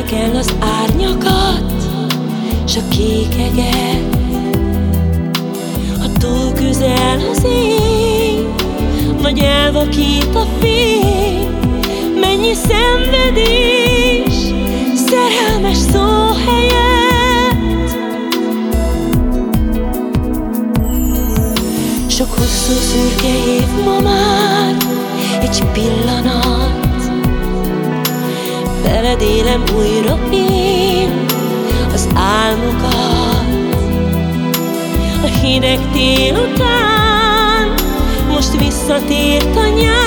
Látni kell az árnyakat, s a kék eget Ha túl közel az ég, vagy elvakít a fény. Mennyi szenvedés, szerelmes szó helyett. Sok hosszú szürke év ma már egy pillanat Veled élem újra én. Az álmokat A hideg tél után most visszatért a nyár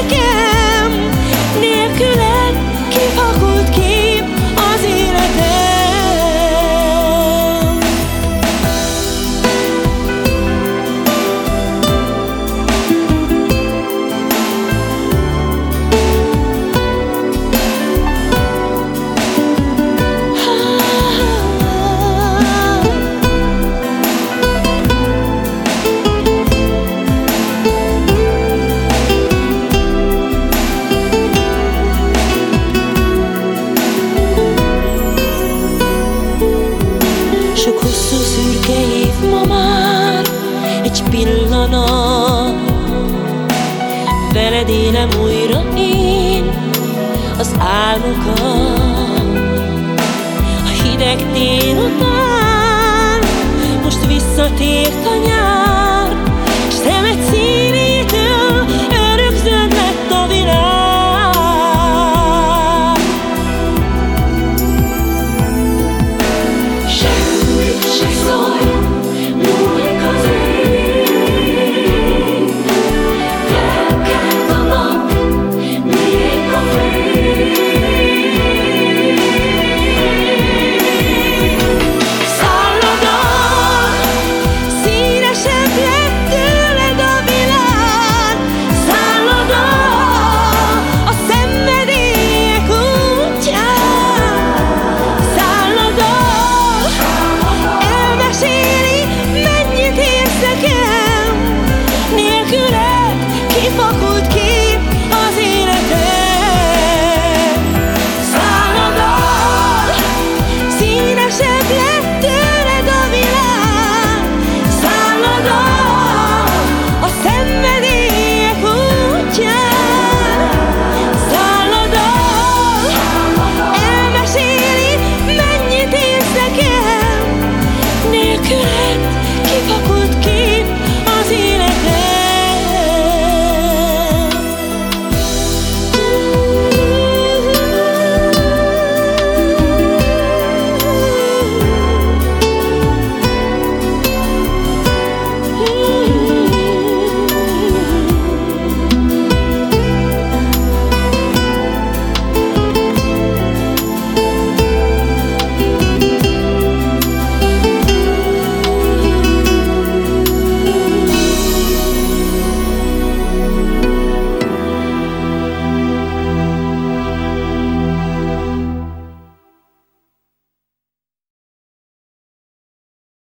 Sok pillanat Veled élem újra én az álmokat. A hideg tél után most visszatért a nyár